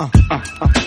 uh, uh, uh.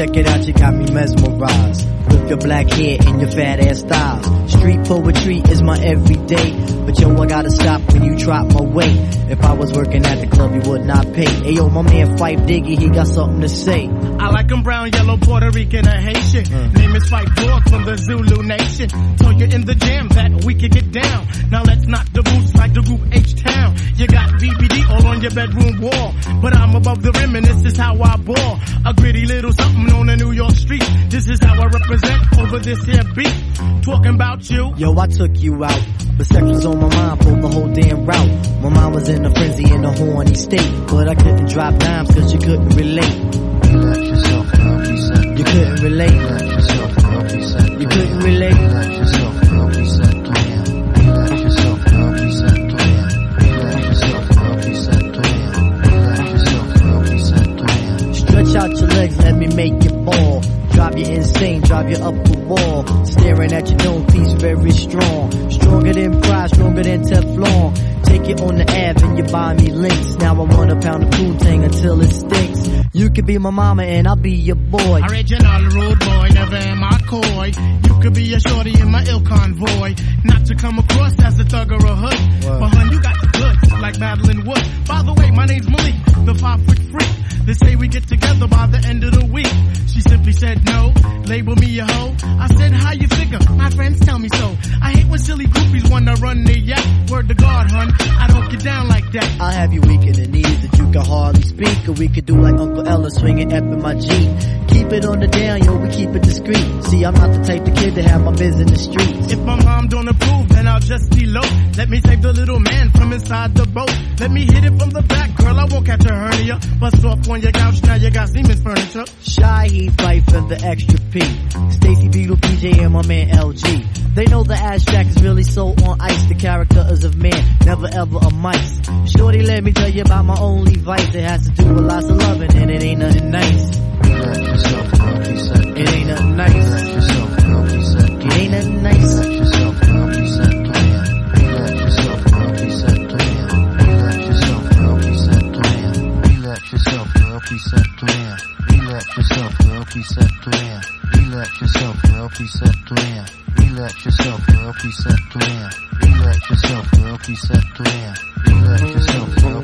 Check it out, you got me mesmerized. With your black hair and your fat ass styles. Street poetry is my everyday. But yo, I gotta stop when you drop my weight. If I was working at the club, you would not pay. Hey yo, my man Fife Diggy, he got something to say. I like 'em brown, yellow, Puerto Rican, or Haitian. Mm. Name is Fight Dog from the Zulu Nation. Told you in the jam that we could get down. Now let's knock the boots like the group H-Town. You got BBD all on your bedroom wall. But I'm above the rim and this is how I ball. A gritty little something on the New York street. This is how I represent over this here beat. Talking about you. Yo, I took you out. But sex was on my mind for the whole damn route. My mind was in a frenzy in a horny state. But I couldn't drop dimes cause you couldn't relate. You yourself help, you said. You couldn't relate. You yourself help, you said. You couldn't relate. You let yourself help, you said. Stretch out your legs, let me make you fall. Drive you insane, drive you up the wall. Staring at your dome piece, very strong. Stronger than pride, stronger than Teflon. Take it on the Ave and you buy me links. Now I want a pound of Poontang until it stinks. You could be my mama and I'll be your boy. Original rude boy, never am I coy. You could be a shorty in my ill convoy. Not to come across as a thug or a hood. Word. But hun, you got the goods, like Madeline Wood. By the way, my name's Malik, the five foot freak. They say we get together by the end of the me so. I hate when silly groupies wanna run their yak. Word to God, hun, I don't get down like that. I'll have you weak in the knees that you can hardly speak. Or we could do like Uncle Ella swinging up in my Jeep. Keep it on the down, yo, we keep it discreet. See, I'm not the type of kid to have my biz in the streets. If my mom don't approve, I'll just elope. Let me save the little man from inside the boat. Let me hit it from the back, girl. I won't catch a hernia. Bust off on your couch, now you got Siemens furniture. Shy he fight for the extra P. Stacy Beetle, PJ, and my man LG. They know the ass jack is really so on ice. The character is of man, never ever a mice. Shorty, let me tell you about my only vice. It has to do with lots of loving, and it ain't nothing nice. set plan. Relax yourself, girl, preset plan. Relax yourself, girl, preset plan. Relax yourself, girl, preset plan. Relax yourself, girl, preset plan. Relax yourself, girl,